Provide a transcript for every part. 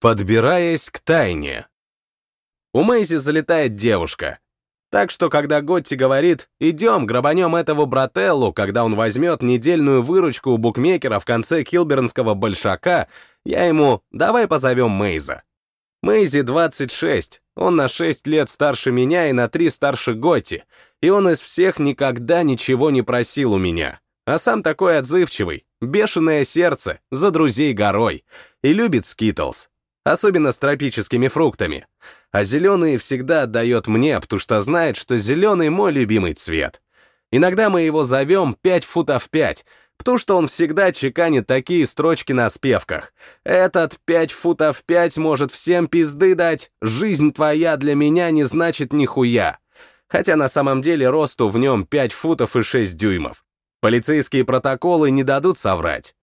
Подбираясь к тайне. У Мэйзи залетает девушка. Так что, когда Готти говорит «идем, грабанем этого брателлу», когда он возьмет недельную выручку у букмекера в конце килбернского большака, я ему «давай позовем Мейза». Мэйзи 26, он на 6 лет старше меня и на 3 старше Готти, и он из всех никогда ничего не просил у меня. А сам такой отзывчивый, бешеное сердце, за друзей горой, и любит скитлс особенно с тропическими фруктами. А зеленый всегда отдает мне, потому что знает, что зеленый мой любимый цвет. Иногда мы его зовем 5 футов 5, потому что он всегда чеканит такие строчки на спевках. Этот 5 футов 5 может всем пизды дать, жизнь твоя для меня не значит нихуя. Хотя на самом деле росту в нем 5 футов и 6 дюймов. Полицейские протоколы не дадут соврать.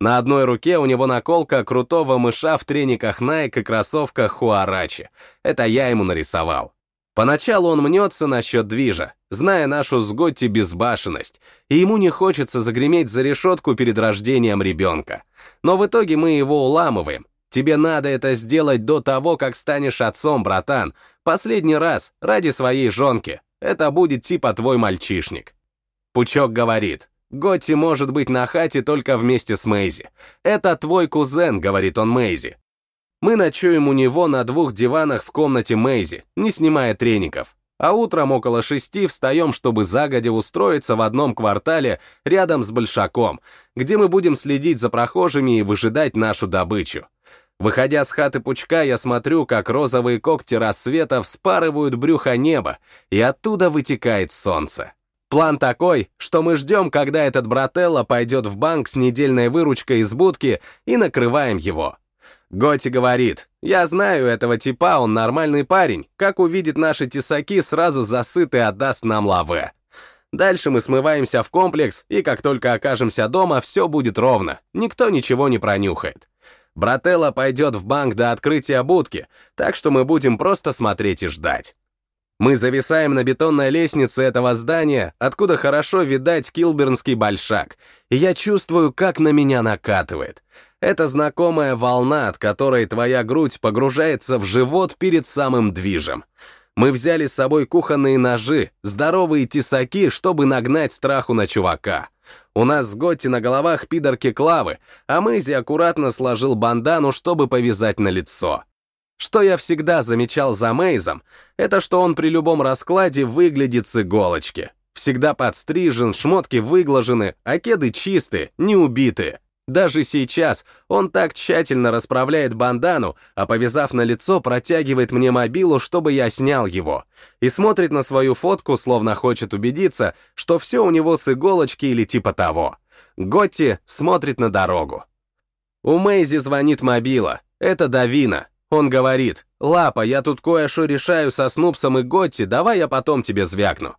На одной руке у него наколка крутого мыша в трениках Nike и кроссовках Хуарачи. Это я ему нарисовал. Поначалу он мнется насчет движа, зная нашу с Готти безбашенность, и ему не хочется загреметь за решетку перед рождением ребенка. Но в итоге мы его уламываем. Тебе надо это сделать до того, как станешь отцом, братан. Последний раз, ради своей жонки. Это будет типа твой мальчишник. Пучок говорит, Готти может быть на хате только вместе с Мэйзи. Это твой кузен, говорит он Мэйзи. Мы ночуем у него на двух диванах в комнате Мэйзи, не снимая треников. А утром около шести встаем, чтобы загодя устроиться в одном квартале рядом с Большаком, где мы будем следить за прохожими и выжидать нашу добычу. Выходя с хаты пучка, я смотрю, как розовые когти рассвета вспарывают брюхо неба, и оттуда вытекает солнце. План такой, что мы ждем, когда этот брателло пойдет в банк с недельной выручкой из будки и накрываем его. Готи говорит, я знаю этого типа, он нормальный парень, как увидит наши тесаки, сразу засыт и отдаст нам лаве. Дальше мы смываемся в комплекс, и как только окажемся дома, все будет ровно, никто ничего не пронюхает. Брателло пойдет в банк до открытия будки, так что мы будем просто смотреть и ждать. Мы зависаем на бетонной лестнице этого здания, откуда хорошо видать Килбернский большак, и я чувствую, как на меня накатывает. Это знакомая волна, от которой твоя грудь погружается в живот перед самым движем. Мы взяли с собой кухонные ножи, здоровые тесаки, чтобы нагнать страху на чувака. У нас с Готти на головах пидорки Клавы, а Мэйзи аккуратно сложил бандану, чтобы повязать на лицо. Что я всегда замечал за Мейзом, это что он при любом раскладе выглядит с иголочки. Всегда подстрижен, шмотки выглажены, а кеды чистые, не убитые. Даже сейчас он так тщательно расправляет бандану, а повязав на лицо, протягивает мне мобилу, чтобы я снял его, и смотрит на свою фотку, словно хочет убедиться, что все у него с иголочки или типа того. Готти смотрит на дорогу. У Мэйзи звонит мобила. Это Давина, он говорит, «Лапа, я тут кое-что решаю со Снупсом и Готти, давай я потом тебе звякну».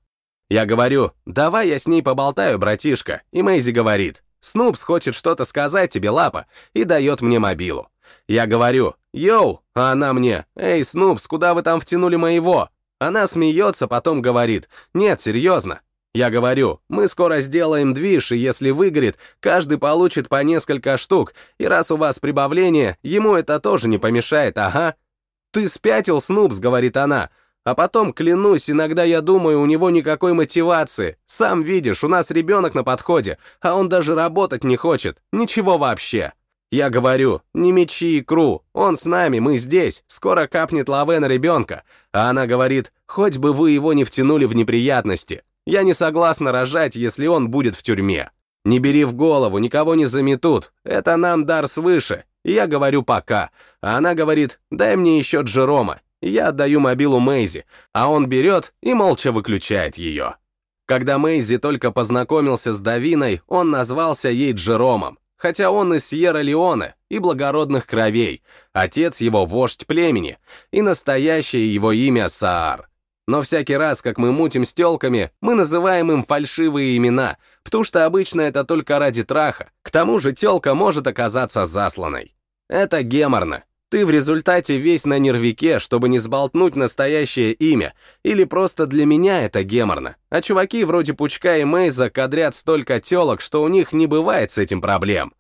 Я говорю, «Давай я с ней поболтаю, братишка», и Мэйзи говорит, «Снупс хочет что-то сказать тебе, Лапа», и дает мне мобилу. Я говорю, «Йоу», а она мне, «Эй, Снупс, куда вы там втянули моего?» Она смеется, потом говорит, «Нет, серьезно, я говорю, мы скоро сделаем движ, и если выгорит, каждый получит по несколько штук, и раз у вас прибавление, ему это тоже не помешает, ага. Ты спятил, Снупс, говорит она. А потом, клянусь, иногда я думаю, у него никакой мотивации. Сам видишь, у нас ребенок на подходе, а он даже работать не хочет. Ничего вообще. Я говорю, не мечи икру, он с нами, мы здесь, скоро капнет лаве на ребенка. А она говорит, хоть бы вы его не втянули в неприятности. Я не согласна рожать, если он будет в тюрьме. Не бери в голову, никого не заметут. Это нам дар свыше. Я говорю пока. А она говорит, дай мне еще Джерома. я отдаю мобилу Мэйзи, а он берет и молча выключает ее. Когда Мэйзи только познакомился с Давиной, он назвался ей Джеромом, хотя он из Сьерра-Леоне и благородных кровей, отец его вождь племени, и настоящее его имя Саар. Но всякий раз, как мы мутим с телками, мы называем им фальшивые имена, потому что обычно это только ради траха. К тому же телка может оказаться засланной. Это геморно. Ты в результате весь на нервике, чтобы не сболтнуть настоящее имя, или просто для меня это геморно. А чуваки вроде Пучка и Мейза кадрят столько телок, что у них не бывает с этим проблем.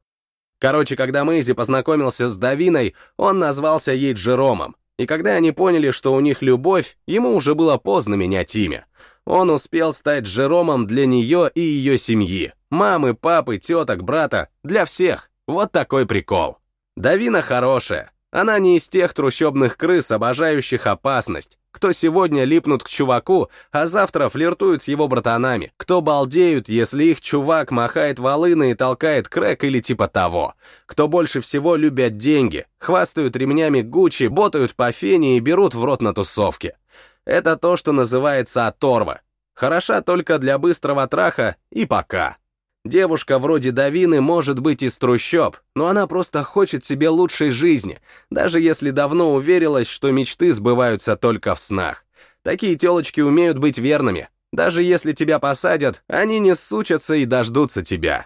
Короче, когда Мэйзи познакомился с Давиной, он назвался ей Джеромом. И когда они поняли, что у них любовь, ему уже было поздно менять имя. Он успел стать Джеромом для нее и ее семьи. Мамы, папы, теток, брата, для всех. Вот такой прикол. Давина хорошая. Она не из тех трущобных крыс, обожающих опасность, кто сегодня липнут к чуваку, а завтра флиртуют с его братанами, кто балдеют, если их чувак махает волыны и толкает крэк или типа того, кто больше всего любят деньги, хвастают ремнями Гуччи, ботают по фене и берут в рот на тусовке. Это то, что называется оторва. Хороша только для быстрого траха и пока. Девушка вроде Давины может быть из трущоб, но она просто хочет себе лучшей жизни, даже если давно уверилась, что мечты сбываются только в снах. Такие телочки умеют быть верными. Даже если тебя посадят, они не сучатся и дождутся тебя.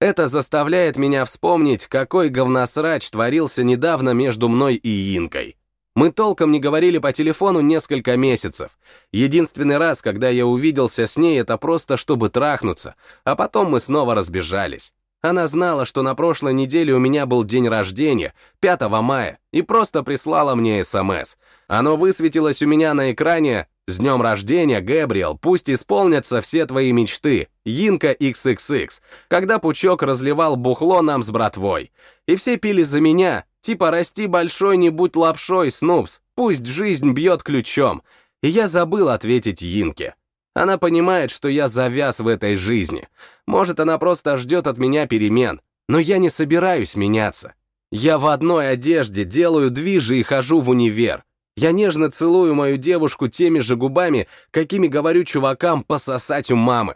Это заставляет меня вспомнить, какой говносрач творился недавно между мной и Инкой. Мы толком не говорили по телефону несколько месяцев. Единственный раз, когда я увиделся с ней, это просто чтобы трахнуться, а потом мы снова разбежались. Она знала, что на прошлой неделе у меня был день рождения, 5 мая, и просто прислала мне СМС. Оно высветилось у меня на экране «С днем рождения, Гэбриэл, пусть исполнятся все твои мечты, Йинка XXX», когда Пучок разливал бухло нам с братвой. И все пили за меня, Типа расти большой, не будь лапшой, Снупс, пусть жизнь бьет ключом. И я забыл ответить Йинке. Она понимает, что я завяз в этой жизни. Может, она просто ждет от меня перемен. Но я не собираюсь меняться. Я в одной одежде делаю движи и хожу в универ. Я нежно целую мою девушку теми же губами, какими говорю чувакам пососать у мамы.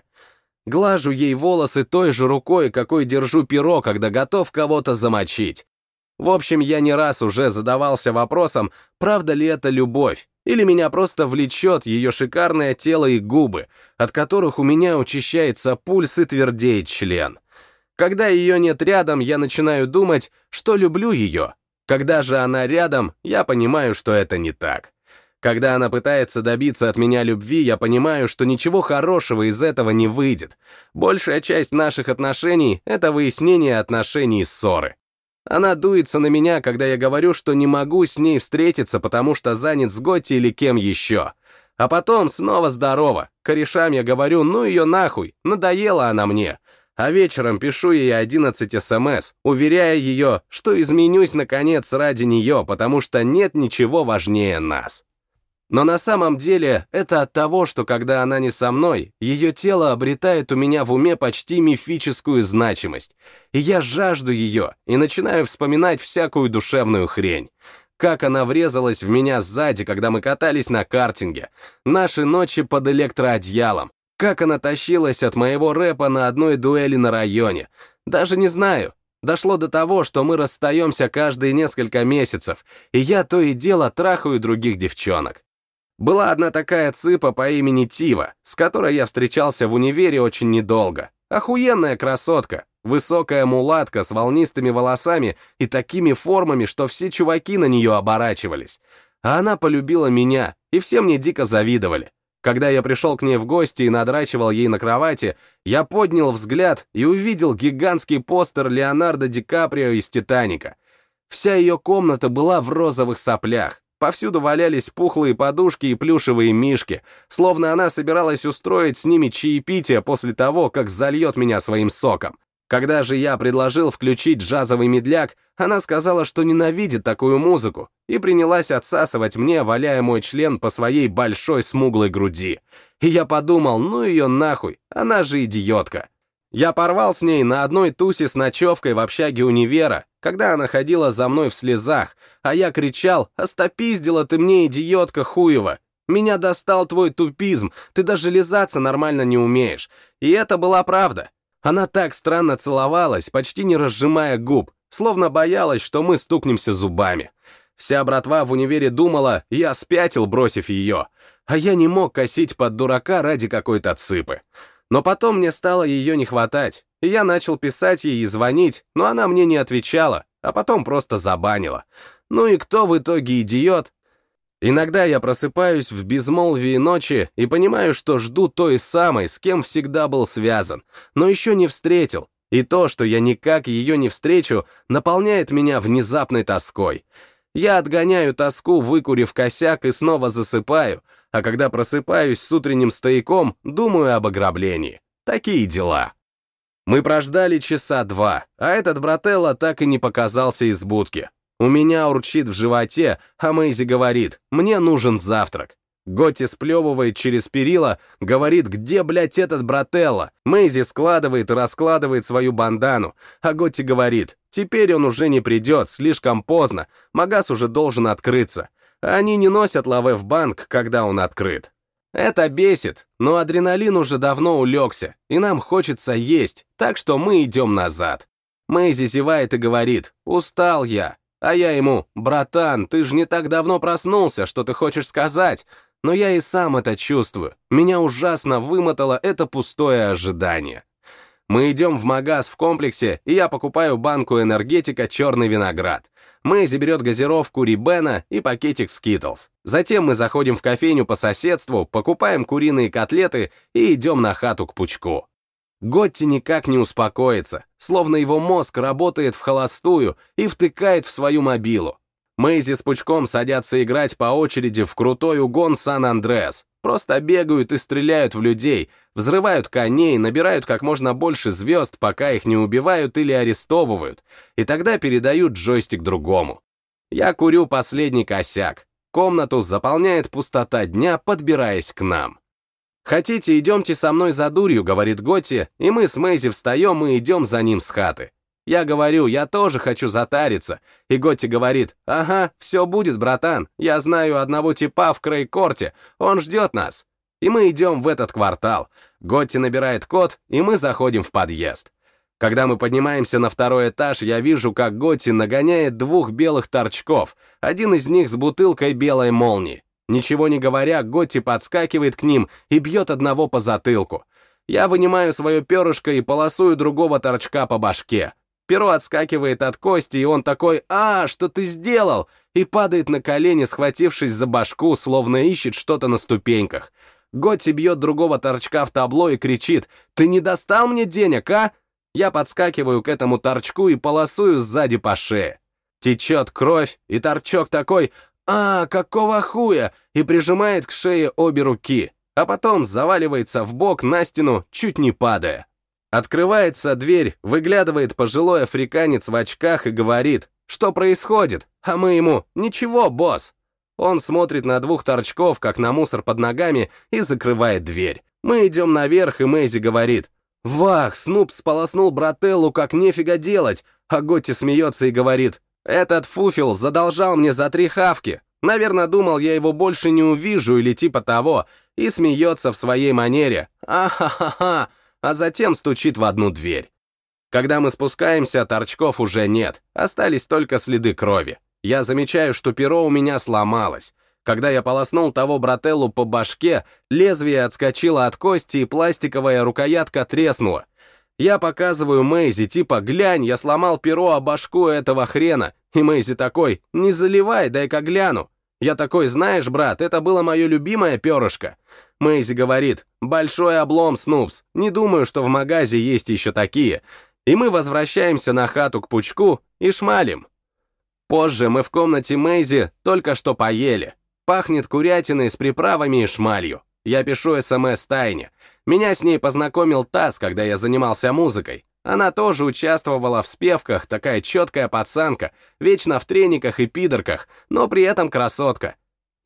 Глажу ей волосы той же рукой, какой держу перо, когда готов кого-то замочить. В общем, я не раз уже задавался вопросом, правда ли это любовь, или меня просто влечет ее шикарное тело и губы, от которых у меня учащается пульс и твердеет член. Когда ее нет рядом, я начинаю думать, что люблю ее. Когда же она рядом, я понимаю, что это не так. Когда она пытается добиться от меня любви, я понимаю, что ничего хорошего из этого не выйдет. Большая часть наших отношений — это выяснение отношений и ссоры. Она дуется на меня, когда я говорю, что не могу с ней встретиться, потому что занят с Готти или кем еще. А потом снова здорово. Корешам я говорю, ну ее нахуй, надоела она мне. А вечером пишу ей 11 СМС, уверяя ее, что изменюсь наконец ради нее, потому что нет ничего важнее нас. Но на самом деле это от того, что когда она не со мной, ее тело обретает у меня в уме почти мифическую значимость. И я жажду ее и начинаю вспоминать всякую душевную хрень. Как она врезалась в меня сзади, когда мы катались на картинге. Наши ночи под электроодеялом. Как она тащилась от моего рэпа на одной дуэли на районе. Даже не знаю. Дошло до того, что мы расстаемся каждые несколько месяцев, и я то и дело трахаю других девчонок. Была одна такая цыпа по имени Тива, с которой я встречался в универе очень недолго. Охуенная красотка, высокая мулатка с волнистыми волосами и такими формами, что все чуваки на нее оборачивались. А она полюбила меня, и все мне дико завидовали. Когда я пришел к ней в гости и надрачивал ей на кровати, я поднял взгляд и увидел гигантский постер Леонардо Ди Каприо из «Титаника». Вся ее комната была в розовых соплях, Повсюду валялись пухлые подушки и плюшевые мишки, словно она собиралась устроить с ними чаепитие после того, как зальет меня своим соком. Когда же я предложил включить джазовый медляк, она сказала, что ненавидит такую музыку, и принялась отсасывать мне, валяя мой член по своей большой смуглой груди. И я подумал, ну ее нахуй, она же идиотка. Я порвал с ней на одной тусе с ночевкой в общаге универа, когда она ходила за мной в слезах, а я кричал «Остопиздила ты мне, идиотка хуева!» Меня достал твой тупизм, ты даже лизаться нормально не умеешь. И это была правда. Она так странно целовалась, почти не разжимая губ, словно боялась, что мы стукнемся зубами. Вся братва в универе думала, я спятил, бросив ее, а я не мог косить под дурака ради какой-то цыпы. Но потом мне стало ее не хватать, и я начал писать ей и звонить, но она мне не отвечала, а потом просто забанила. Ну и кто в итоге идиот? Иногда я просыпаюсь в безмолвии ночи и понимаю, что жду той самой, с кем всегда был связан, но еще не встретил, И то, что я никак ее не встречу, наполняет меня внезапной тоской. Я отгоняю тоску, выкурив косяк и снова засыпаю, а когда просыпаюсь с утренним стояком, думаю об ограблении. Такие дела. Мы прождали часа два, а этот брателло так и не показался из будки. У меня урчит в животе, а Мэйзи говорит, мне нужен завтрак. Готти сплевывает через перила, говорит, где, блядь, этот брателло? Мэйзи складывает и раскладывает свою бандану, а Готти говорит, теперь он уже не придет, слишком поздно, магаз уже должен открыться. Они не носят лаве в банк, когда он открыт. Это бесит, но адреналин уже давно улегся, и нам хочется есть, так что мы идем назад. Мэйзи зевает и говорит, устал я. А я ему, братан, ты же не так давно проснулся, что ты хочешь сказать? Но я и сам это чувствую. Меня ужасно вымотало это пустое ожидание. Мы идем в магаз в комплексе, и я покупаю банку энергетика «Черный виноград». Мэйзи берет газировку Рибена и пакетик Скитлс. Затем мы заходим в кофейню по соседству, покупаем куриные котлеты и идем на хату к Пучку. Готти никак не успокоится, словно его мозг работает вхолостую и втыкает в свою мобилу. Мэйзи с Пучком садятся играть по очереди в крутой угон Сан-Андреас. Просто бегают и стреляют в людей, взрывают коней, набирают как можно больше звезд, пока их не убивают или арестовывают, и тогда передают джойстик другому. Я курю последний косяк. Комнату заполняет пустота дня, подбираясь к нам. «Хотите, идемте со мной за дурью», — говорит Готти, и мы с Мэйзи встаем и идем за ним с хаты. Я говорю, я тоже хочу затариться. И Готти говорит, ага, все будет, братан. Я знаю одного типа в Крейкорте, он ждет нас. И мы идем в этот квартал. Готти набирает код, и мы заходим в подъезд. Когда мы поднимаемся на второй этаж, я вижу, как Готти нагоняет двух белых торчков, один из них с бутылкой белой молнии. Ничего не говоря, Готти подскакивает к ним и бьет одного по затылку. Я вынимаю свое перышко и полосую другого торчка по башке. Перо отскакивает от кости, и он такой «А, что ты сделал?» и падает на колени, схватившись за башку, словно ищет что-то на ступеньках. Готти бьет другого торчка в табло и кричит «Ты не достал мне денег, а?» Я подскакиваю к этому торчку и полосую сзади по шее. Течет кровь, и торчок такой «А, какого хуя?» и прижимает к шее обе руки, а потом заваливается в бок на стену, чуть не падая. Открывается дверь, выглядывает пожилой африканец в очках и говорит, что происходит, а мы ему «Ничего, босс». Он смотрит на двух торчков, как на мусор под ногами, и закрывает дверь. Мы идем наверх, и Мэйзи говорит, «Вах, Снуп сполоснул брателлу, как нефига делать», а Готти смеется и говорит, «Этот фуфел задолжал мне за три хавки. Наверное, думал, я его больше не увижу или типа того, и смеется в своей манере. «А-ха-ха-ха!» А затем стучит в одну дверь. Когда мы спускаемся, торчков уже нет, остались только следы крови. Я замечаю, что перо у меня сломалось. Когда я полоснул того брателлу по башке, лезвие отскочило от кости, и пластиковая рукоятка треснула. Я показываю Мэйзи, типа, глянь, я сломал перо о башку этого хрена. И Мэйзи такой, не заливай, дай-ка гляну. Я такой, знаешь, брат, это было мое любимое перышко. Мэйзи говорит, большой облом, Снупс, не думаю, что в магазе есть еще такие. И мы возвращаемся на хату к Пучку и шмалим. Позже мы в комнате Мэйзи только что поели. Пахнет курятиной с приправами и шмалью. Я пишу СМС Тайне. Меня с ней познакомил Тасс, когда я занимался музыкой. Она тоже участвовала в спевках, такая четкая пацанка, вечно в трениках и пидорках, но при этом красотка.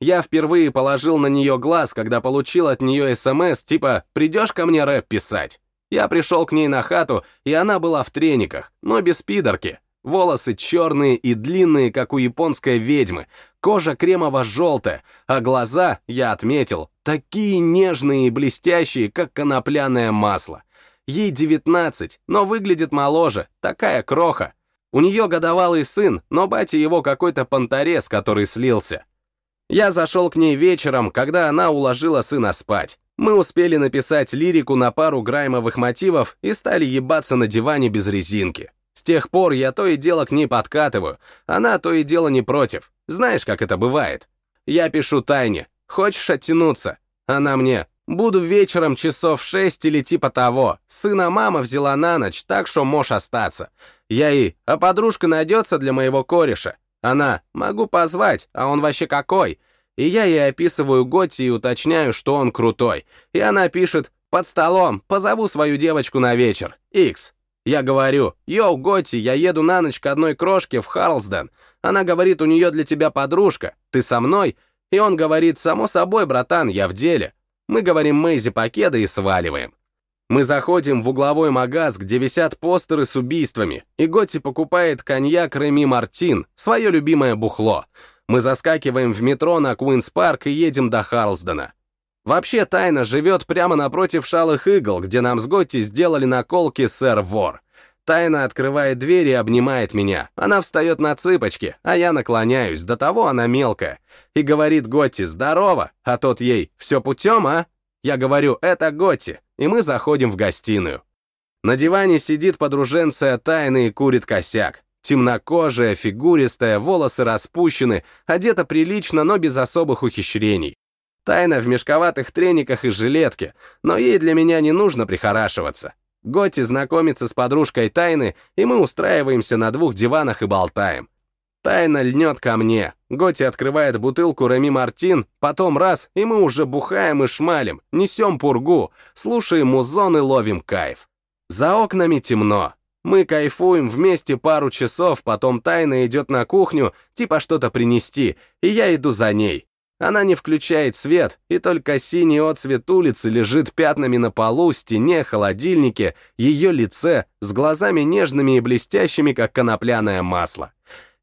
Я впервые положил на нее глаз, когда получил от нее СМС, типа «придешь ко мне рэп писать?». Я пришел к ней на хату, и она была в трениках, но без пидорки. Волосы черные и длинные, как у японской ведьмы, кожа кремово-желтая, а глаза, я отметил, такие нежные и блестящие, как конопляное масло. Ей 19, но выглядит моложе, такая кроха. У нее годовалый сын, но батя его какой-то понторез, который слился. Я зашел к ней вечером, когда она уложила сына спать. Мы успели написать лирику на пару граймовых мотивов и стали ебаться на диване без резинки. С тех пор я то и дело к ней подкатываю, она то и дело не против. Знаешь, как это бывает? Я пишу Тайне, хочешь оттянуться? Она мне, Буду вечером часов шесть или типа того. Сына мама взяла на ночь, так что можешь остаться. Я и, а подружка найдется для моего кореша. Она, могу позвать, а он вообще какой? И я ей описываю Готти и уточняю, что он крутой. И она пишет, под столом, позову свою девочку на вечер. Икс. Я говорю, йоу, Готти, я еду на ночь к одной крошке в Харлсден. Она говорит, у нее для тебя подружка. Ты со мной? И он говорит, само собой, братан, я в деле. Мы говорим Мэйзи покеда и сваливаем. Мы заходим в угловой магаз, где висят постеры с убийствами, и Готти покупает коньяк Реми Мартин, свое любимое бухло. Мы заскакиваем в метро на Куинс Парк и едем до Харлсдена. Вообще Тайна живет прямо напротив Шалых Игл, где нам с Готти сделали наколки «Сэр Вор». Тайна открывает дверь и обнимает меня. Она встает на цыпочки, а я наклоняюсь, до того она мелкая. И говорит Готти «Здорово», а тот ей «Все путем, а?» Я говорю «Это Готти», и мы заходим в гостиную. На диване сидит подруженция Тайны и курит косяк. Темнокожая, фигуристая, волосы распущены, одета прилично, но без особых ухищрений. Тайна в мешковатых трениках и жилетке, но ей для меня не нужно прихорашиваться. Готти знакомится с подружкой Тайны, и мы устраиваемся на двух диванах и болтаем. Тайна льнет ко мне. Готти открывает бутылку Реми Мартин, потом раз, и мы уже бухаем и шмалим, несем пургу, слушаем музон и ловим кайф. За окнами темно. Мы кайфуем вместе пару часов, потом Тайна идет на кухню, типа что-то принести, и я иду за ней. Она не включает свет, и только синий отцвет улицы лежит пятнами на полу, стене, холодильнике, ее лице, с глазами нежными и блестящими, как конопляное масло.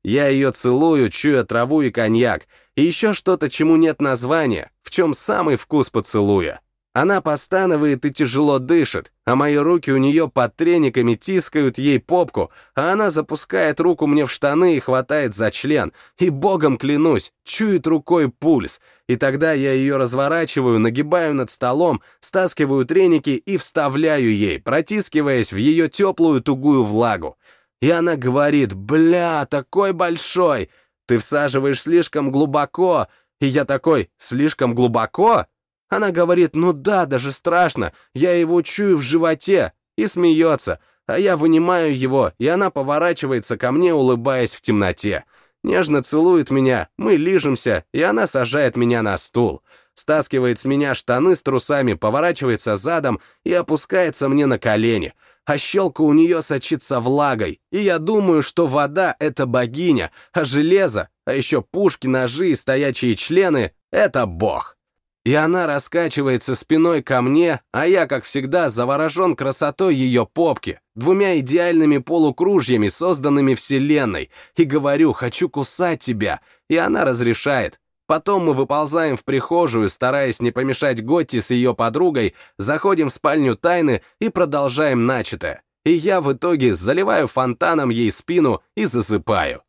Я ее целую, чуя траву и коньяк, и еще что-то, чему нет названия, в чем самый вкус поцелуя. Она постанывает и тяжело дышит, а мои руки у нее под трениками тискают ей попку, а она запускает руку мне в штаны и хватает за член, и богом клянусь, чует рукой пульс, и тогда я ее разворачиваю, нагибаю над столом, стаскиваю треники и вставляю ей, протискиваясь в ее теплую тугую влагу. И она говорит, бля, такой большой, ты всаживаешь слишком глубоко, и я такой, слишком глубоко? Она говорит, ну да, даже страшно, я его чую в животе, и смеется, а я вынимаю его, и она поворачивается ко мне, улыбаясь в темноте. Нежно целует меня, мы лижемся, и она сажает меня на стул. Стаскивает с меня штаны с трусами, поворачивается задом и опускается мне на колени. А щелка у нее сочится влагой, и я думаю, что вода — это богиня, а железо, а еще пушки, ножи и стоячие члены — это бог. И она раскачивается спиной ко мне, а я, как всегда, заворожен красотой ее попки, двумя идеальными полукружьями, созданными Вселенной, и говорю «хочу кусать тебя», и она разрешает. Потом мы выползаем в прихожую, стараясь не помешать Готти с ее подругой, заходим в спальню Тайны и продолжаем начатое. И я в итоге заливаю фонтаном ей спину и засыпаю.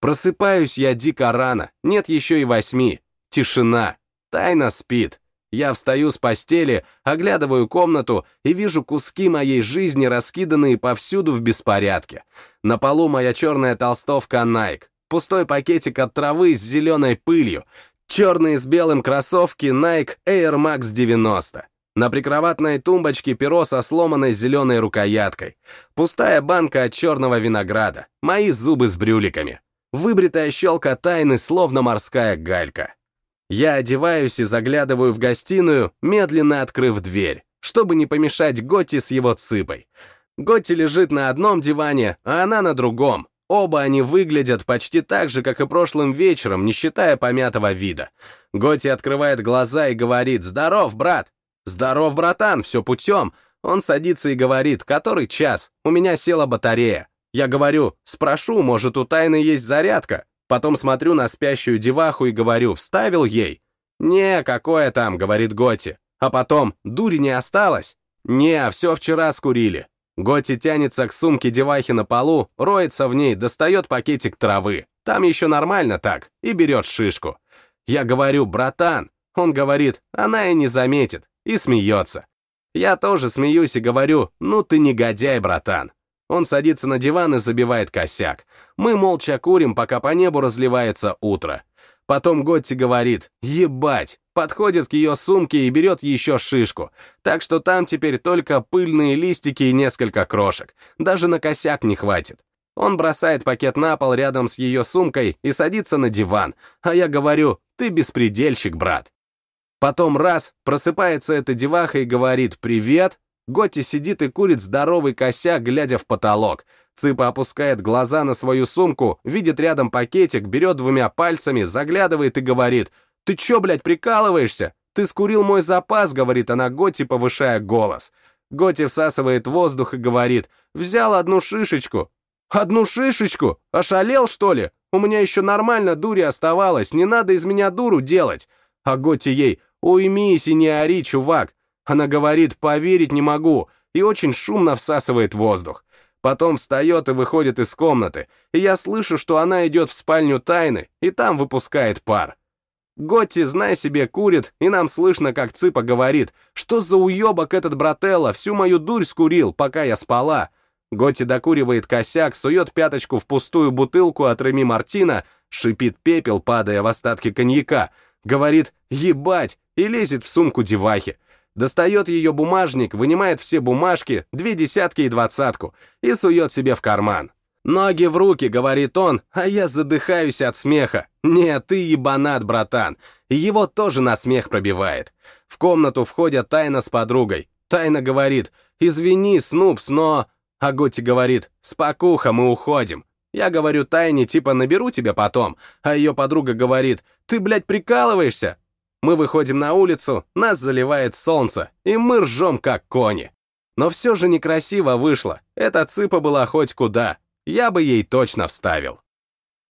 Просыпаюсь я дико рано, нет еще и восьми. Тишина. Тайна спит. Я встаю с постели, оглядываю комнату и вижу куски моей жизни, раскиданные повсюду в беспорядке. На полу моя черная толстовка Nike, пустой пакетик от травы с зеленой пылью, черные с белым кроссовки Nike Air Max 90. На прикроватной тумбочке перо со сломанной зеленой рукояткой. Пустая банка от черного винограда. Мои зубы с брюликами. Выбритая щелка тайны, словно морская галька. Я одеваюсь и заглядываю в гостиную, медленно открыв дверь, чтобы не помешать Готти с его цыпой. Готти лежит на одном диване, а она на другом. Оба они выглядят почти так же, как и прошлым вечером, не считая помятого вида. Готти открывает глаза и говорит «Здоров, брат!» «Здоров, братан, все путем!» Он садится и говорит «Который час? У меня села батарея». Я говорю «Спрошу, может, у Тайны есть зарядка?» Потом смотрю на спящую деваху и говорю, вставил ей? «Не, какое там», — говорит Готи. А потом, дури не осталось? «Не, все вчера скурили». Готи тянется к сумке девахи на полу, роется в ней, достает пакетик травы. Там еще нормально так, и берет шишку. Я говорю, братан. Он говорит, она и не заметит, и смеется. Я тоже смеюсь и говорю, ну ты негодяй, братан. Он садится на диван и забивает косяк. Мы молча курим, пока по небу разливается утро. Потом Готти говорит «Ебать!», подходит к ее сумке и берет еще шишку. Так что там теперь только пыльные листики и несколько крошек. Даже на косяк не хватит. Он бросает пакет на пол рядом с ее сумкой и садится на диван, а я говорю «Ты беспредельщик, брат». Потом раз, просыпается эта деваха и говорит «Привет». Готти сидит и курит здоровый косяк, глядя в потолок. Цыпа опускает глаза на свою сумку, видит рядом пакетик, берет двумя пальцами, заглядывает и говорит «Ты чё, блядь, прикалываешься? Ты скурил мой запас», — говорит она Готти, повышая голос. Готти всасывает воздух и говорит «Взял одну шишечку». «Одну шишечку? Ошалел, что ли? У меня еще нормально дури оставалось, не надо из меня дуру делать». А Готти ей «Уймись и не ори, чувак». Она говорит «Поверить не могу» и очень шумно всасывает воздух. Потом встает и выходит из комнаты, и я слышу, что она идет в спальню тайны, и там выпускает пар. Готти, знай себе, курит, и нам слышно, как Цыпа говорит, что за уебок этот брателло всю мою дурь скурил, пока я спала. Готти докуривает косяк, сует пяточку в пустую бутылку от Реми Мартина, шипит пепел, падая в остатки коньяка, говорит «ебать» и лезет в сумку девахи достает ее бумажник, вынимает все бумажки, две десятки и двадцатку, и сует себе в карман. «Ноги в руки», — говорит он, а я задыхаюсь от смеха. «Нет, ты ебанат, братан». Его тоже на смех пробивает. В комнату входят Тайна с подругой. Тайна говорит, «Извини, Снупс, но...» А Готти говорит, «Спокуха, мы уходим». Я говорю Тайне, типа, наберу тебя потом, а ее подруга говорит, «Ты, блядь, прикалываешься? Мы выходим на улицу, нас заливает солнце, и мы ржем как кони. Но все же некрасиво вышло. Эта цыпа была хоть куда. Я бы ей точно вставил.